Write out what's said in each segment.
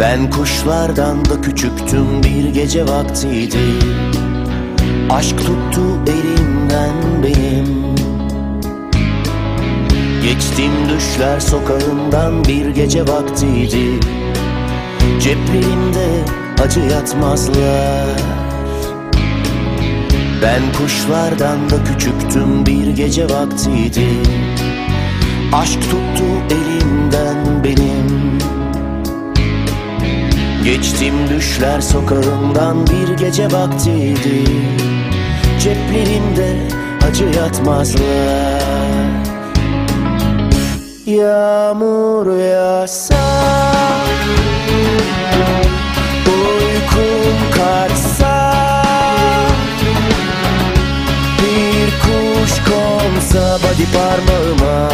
Ben kuşlardan da küçüktüm bir gece vaktiydi. Aşk tuttu elimden benim. Geçtim düşler sokağından bir gece vaktiydi. Ceplerimde acı yatmazlar. Ben kuşlardan da küçüktüm bir gece vaktiydi. Aşk tuttu elimden benim Geçtim düşler sokağından bir gece vaktiydi. Ceplerimde acı yatmazlar. Yağmur yağsa Uykum kaçsa Bir kuş konsa body parmağıma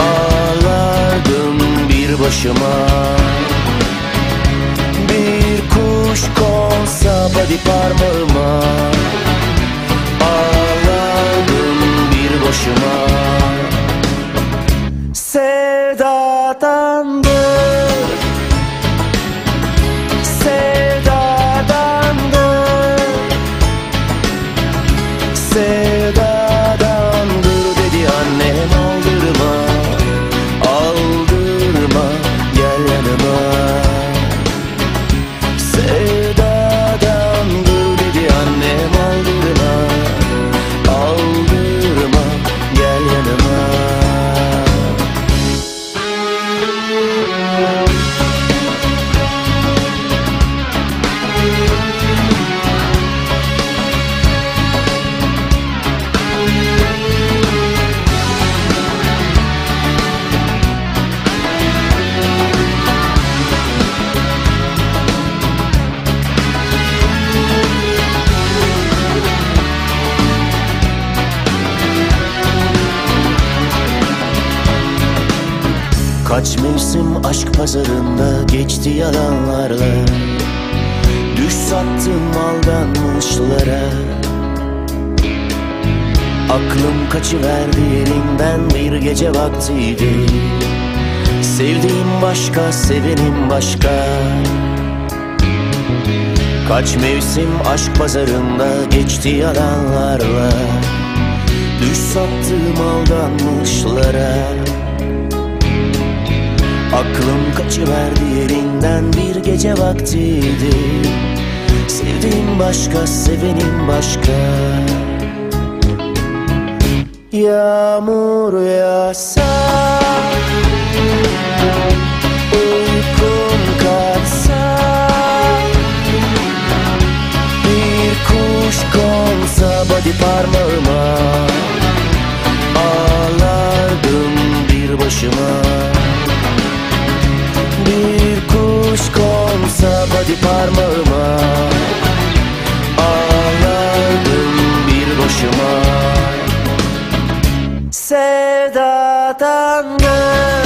Ağlardım bir başıma body parmağıma Ağlardım bir başıma. Sevdadandır Kaç mevsim aşk pazarında geçti yalanlarla. Düş sattım aldanmışlara Aklım kaçıverdi elimden bir gece vaktiydi. Sevdiğim başka, sevenim başka. Kaç mevsim aşk pazarında geçti yalanlarla. Düş sattım aldanmışlara Aklım kaçıverdi yerinden bir gece vaktiydi. Sevdiğim başka, sevenim başka. Yağmur yağsa Uykum kaçsa Bir kuş konsa body parmağıma Ağlardım bir başıma değdi parmağıma. Ağlardım bir boşuma Sevdadan gel